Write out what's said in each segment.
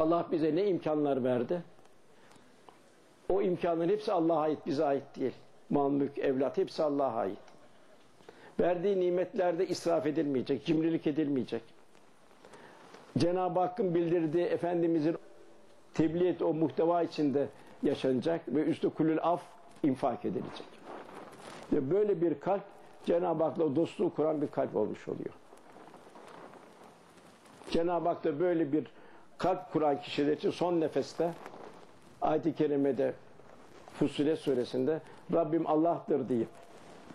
Allah bize ne imkanlar verdi? O imkanların hepsi Allah'a ait, bize ait değil. Mal, mülk, evlat hepsi Allah'a ait. Verdiği nimetlerde israf edilmeyecek, cimrilik edilmeyecek. Cenab-ı Hakk'ın bildirdiği Efendimizin tebliğ o muhteva içinde yaşanacak ve üstü kulül af infak edilecek. Ve böyle bir kalp Cenab-ı Hak'la dostluğu kuran bir kalp olmuş oluyor. Cenab-ı Hak da böyle bir kalp kuran kişiler için son nefeste ayet-i kerimede Fussilet suresinde Rabbim Allah'tır deyip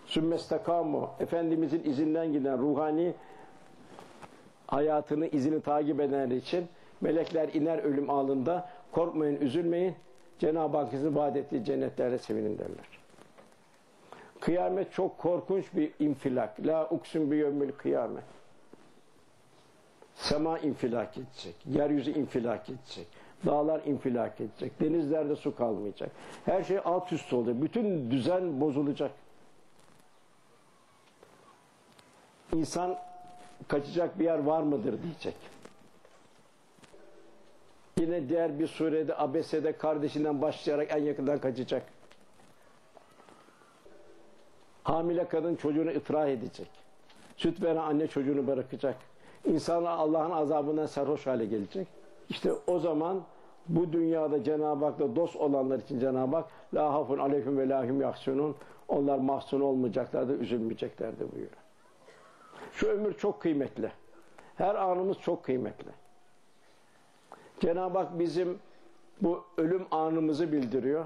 sümmestakamu Efendimizin izinden giden ruhani hayatını, izini takip edenler için melekler iner ölüm anında korkmayın, üzülmeyin Cenab-ı Hakk'ın vaat ettiği cennetlerle sevinin derler. Kıyamet çok korkunç bir infilak. La uksun bi yevmil kıyamet. Sema infilak edecek. Yeryüzü infilak edecek. Dağlar infilak edecek. Denizlerde su kalmayacak. Her şey alt üst olacak. Bütün düzen bozulacak. İnsan kaçacak bir yer var mıdır diyecek. Yine diğer bir surede abesede kardeşinden başlayarak en yakından kaçacak. Hamile kadın çocuğunu ıtrah edecek. Süt veren anne çocuğunu bırakacak. İnsanlar Allah'ın azabından sarhoş hale gelecek. İşte o zaman bu dünyada Cenab-ı Hak'la dost olanlar için Cenab-ı Hak la hafun aleyhim ve lahum yahsunun onlar mahzun olmayacaklardır, üzülmeyeceklerdir buyuruyor. Şu ömür çok kıymetli. Her anımız çok kıymetli. Cenab-ı Hak bizim bu ölüm anımızı bildiriyor.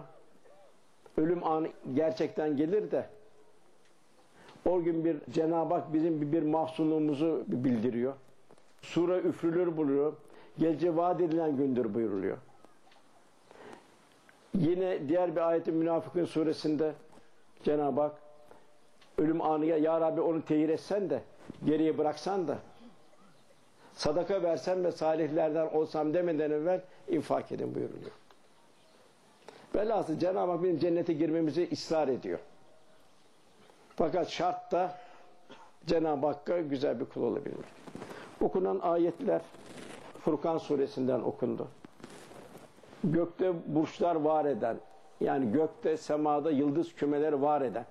Ölüm anı gerçekten gelir de o gün bir Cenab-ı Hak bizim bir mahzunluğumuzu bildiriyor. Sura üfrülür buluyor. Gelece vaat edilen gündür buyuruluyor. Yine diğer bir ayetin Münafıkın suresinde Cenab-ı Hak ölüm anıya Ya Rabbi onu tehir etsen de geriye bıraksan da sadaka versem ve salihlerden olsam demeden evvel infak edin buyuruluyor. Velhasıl Cenab-ı Hak bizim cennete girmemizi ısrar ediyor. Fakat şart da Cenab-ı Hakk'a güzel bir kul olabilmek. Okunan ayetler Furkan suresinden okundu. Gökte burçlar var eden, yani gökte, semada yıldız kümeleri var eden.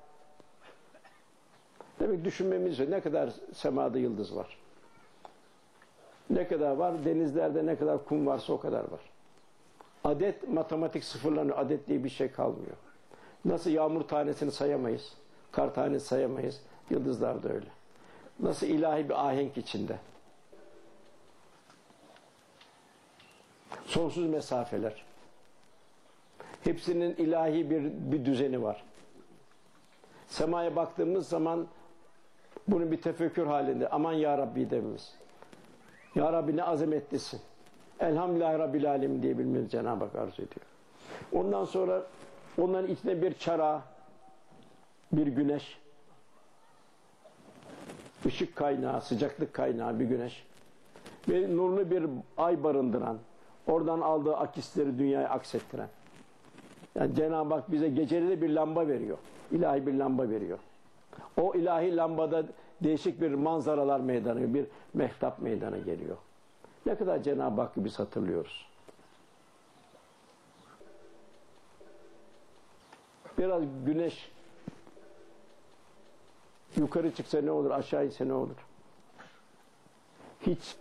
Demek düşünmemiz ne kadar semada yıldız var. Ne kadar var? Denizlerde ne kadar kum varsa o kadar var. Adet matematik sıfırlanıyor. Adet diye bir şey kalmıyor. Nasıl yağmur tanesini sayamayız, kar tanesi sayamayız. Yıldızlar da öyle. Nasıl ilahi bir ahenk içinde. Sonsuz mesafeler. Hepsinin ilahi bir, bir düzeni var. Semaya baktığımız zaman bunu bir tefekkür halinde aman ya Rabbi dememiz. Ya Rabbi ne azametlisin. Elhamdülillah Rabbil Alem diyebilmemiz Cenab-ı Hak arzu ediyor. Ondan sonra onların içinde bir çara, bir güneş, ışık kaynağı, sıcaklık kaynağı bir güneş ve nurlu bir ay barındıran, oradan aldığı akisleri dünyaya aksettiren. Yani Cenab-ı Hak bize geceleri bir lamba veriyor. İlahi bir lamba veriyor. O ilahi lambada değişik bir manzaralar meydanı, bir mehtap meydana geliyor. Ne kadar Cenab-ı Hakk'ı biz hatırlıyoruz. Biraz güneş yukarı çıksa ne olur, aşağı inse ne olur? Hiç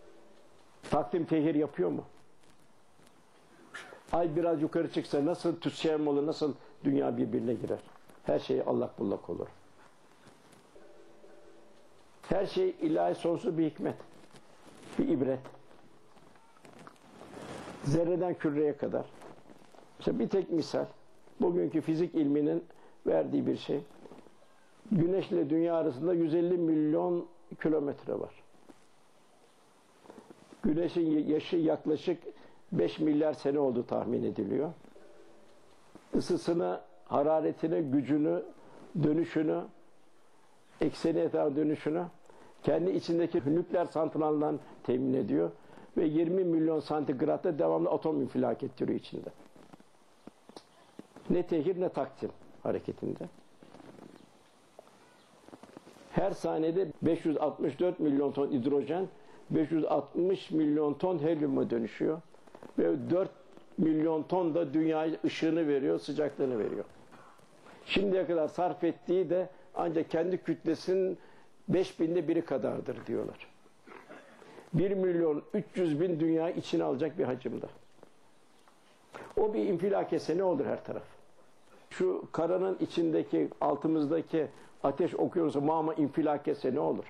takdim tehir yapıyor mu? Ay biraz yukarı çıksa nasıl tütsem olur, nasıl dünya birbirine girer? Her şey allak bullak olur. Her şey ilahi sonsuz bir hikmet, bir ibret. Zerreden küreye kadar. İşte bir tek misal, bugünkü fizik ilminin verdiği bir şey. Güneş ile dünya arasında 150 milyon kilometre var. Güneşin yaşı yaklaşık 5 milyar sene oldu tahmin ediliyor. Isısını, hararetini, gücünü, dönüşünü, ekseni etrafı dönüşünü kendi içindeki nükleer santralından temin ediyor ve 20 milyon santigratta devamlı atom infilak ettiriyor içinde. Ne tehir ne takdim hareketinde. Her saniyede 564 milyon ton hidrojen, 560 milyon ton helyuma dönüşüyor. Ve 4 milyon ton da dünyaya ışığını veriyor, sıcaklığını veriyor. Şimdiye kadar sarf ettiği de ancak kendi kütlesinin 5000'de biri kadardır diyorlar. 1 milyon 300 bin dünya içine alacak bir hacimde. O bir infilakese ne olur her taraf? Şu karanın içindeki, altımızdaki ateş okuyoruz mama infilakese ne olur?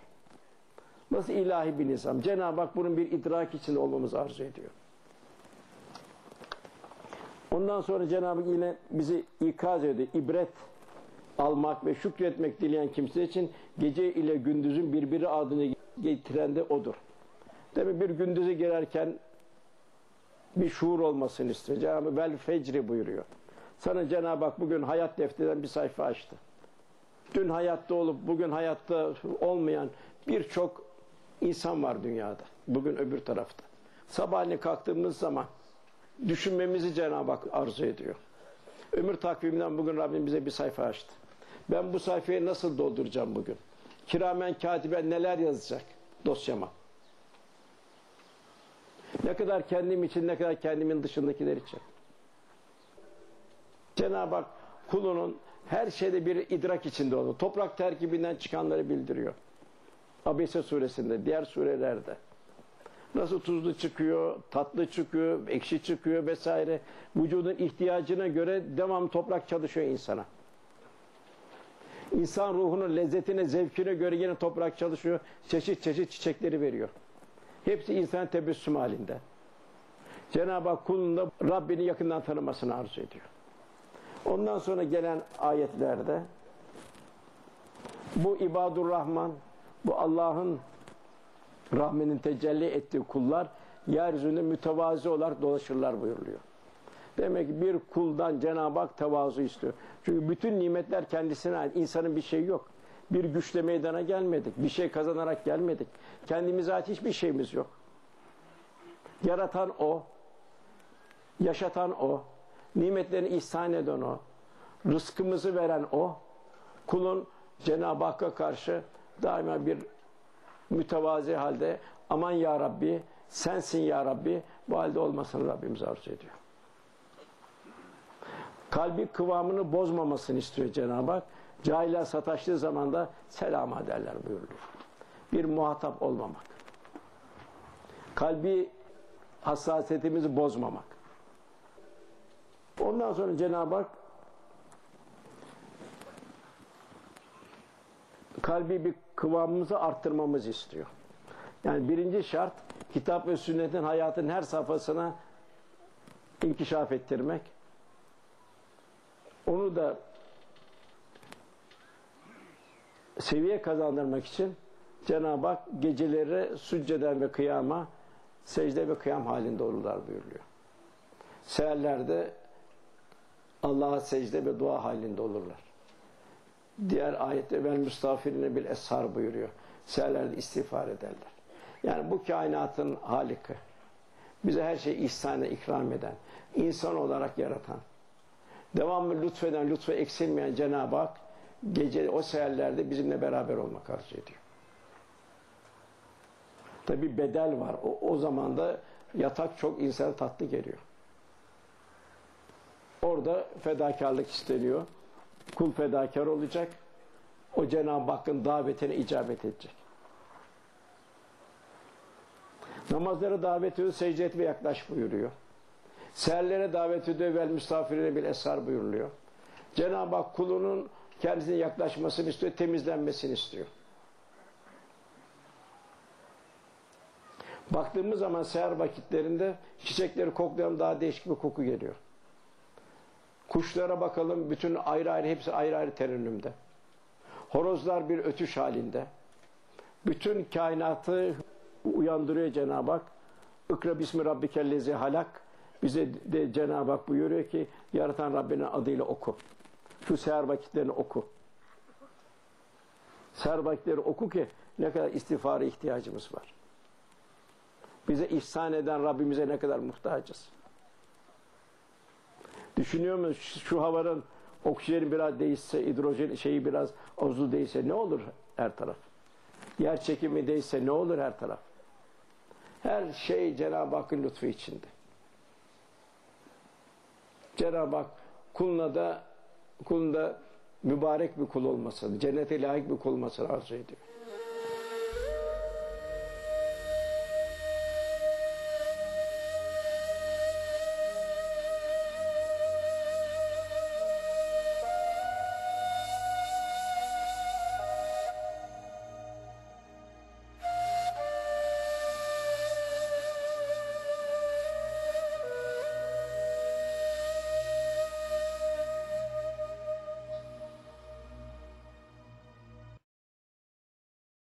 Nasıl ilahi bir nizam? Cenab-ı Hak bunun bir idrak içinde olmamızı arzu ediyor. Ondan sonra Cenab-ı yine bizi ikaz ediyor. İbret almak ve şükretmek dileyen kimse için gece ile gündüzün birbiri adını getiren de odur. Demek bir gündüzü girerken bir şuur olmasını istiyor. Cenab-ı Vel fecri buyuruyor. Sana Cenab-ı Hak bugün hayat defterinden bir sayfa açtı. Dün hayatta olup bugün hayatta olmayan birçok insan var dünyada. Bugün öbür tarafta. Sabahleyin kalktığımız zaman düşünmemizi Cenab-ı Hak arzu ediyor. Ömür takviminden bugün Rabbim bize bir sayfa açtı. Ben bu sayfayı nasıl dolduracağım bugün? Kiramen katiben neler yazacak dosyama? Ne kadar kendim için, ne kadar kendimin dışındakiler için. Cenab-ı Hak kulunun her şeyde bir idrak içinde olduğu, toprak terkibinden çıkanları bildiriyor. Abese suresinde, diğer surelerde. Nasıl tuzlu çıkıyor, tatlı çıkıyor, ekşi çıkıyor vesaire. Vücudun ihtiyacına göre devam toprak çalışıyor insana. İnsan ruhunun lezzetine, zevkine göre yine toprak çalışıyor. Çeşit çeşit çiçekleri veriyor. Hepsi insan tebessüm halinde. Cenab-ı Hak kulun da Rabbini yakından tanımasını arzu ediyor. Ondan sonra gelen ayetlerde bu ibadur Rahman, bu Allah'ın rahmenin tecelli ettiği kullar yeryüzünde mütevazi olarak dolaşırlar buyuruluyor. Demek ki bir kuldan Cenab-ı Hak tevazu istiyor. Çünkü bütün nimetler kendisine ait. İnsanın bir şeyi yok. Bir güçle meydana gelmedik. Bir şey kazanarak gelmedik. Kendimize ait hiçbir şeyimiz yok. Yaratan O. Yaşatan O. Nimetlerini ihsan eden O. Rızkımızı veren O. Kulun Cenab-ı Hakk'a karşı daima bir mütevazi halde aman ya Rabbi sensin ya Rabbi bu halde olmasını Rabbimiz arzu ediyor. Kalbi kıvamını bozmamasını istiyor Cenab-ı Hak. Cahiller sataştığı zaman da selama derler buyuruluyor. Bir muhatap olmamak. Kalbi hassasiyetimizi bozmamak. Ondan sonra Cenab-ı Hak kalbi bir kıvamımızı arttırmamızı istiyor. Yani birinci şart kitap ve sünnetin hayatın her safhasına inkişaf ettirmek. Onu da seviye kazandırmak için Cenab-ı Hak geceleri sücceden ve kıyama secde ve kıyam halinde olurlar buyuruyor. Seherlerde Allah'a secde ve dua halinde olurlar. Diğer ayette vel müstafirine bil eshar buyuruyor. Seherlerde istiğfar ederler. Yani bu kainatın haliki. Bize her şeyi ihsanla ikram eden, insan olarak yaratan, devamlı lütfeden, lütfu eksilmeyen Cenab-ı Hak gece o seherlerde bizimle beraber olmak arzu ediyor. Tabi bedel var. O, o zaman da yatak çok insana tatlı geliyor. Orada fedakarlık isteniyor. Kul fedakar olacak. O Cenab-ı Hakk'ın davetine icabet edecek. Namazlara davet ediyor, secde et ve yaklaş buyuruyor. Seherlere davet ediyor, vel misafirine bir esar buyuruluyor. Cenab-ı Hak kulunun kendisine yaklaşmasını istiyor, temizlenmesini istiyor. Baktığımız zaman seher vakitlerinde çiçekleri koklayan daha değişik bir koku geliyor. Kuşlara bakalım, bütün ayrı ayrı, hepsi ayrı ayrı terennümde. Horozlar bir ötüş halinde. Bütün kainatı uyandırıyor Cenab-ı Hak. İkra bismi rabbikellezi halak. Bize de Cenab-ı Hak buyuruyor ki yaratan Rabbinin adıyla oku. Şu seher vakitlerini oku. Seher vakitleri oku ki ne kadar istiğfara ihtiyacımız var. Bize ihsan eden Rabbimize ne kadar muhtacız. Düşünüyor musun şu havanın oksijeni biraz değişse, hidrojen şeyi biraz ozu değişse ne olur her taraf? Yer çekimi değişse ne olur her taraf? Her şey Cenab-ı Hakk'ın lütfu içinde. Cenab-ı Hak kuluna da kulunda mübarek bir kul olmasını, cennete layık bir kul olmasını arzu ediyor.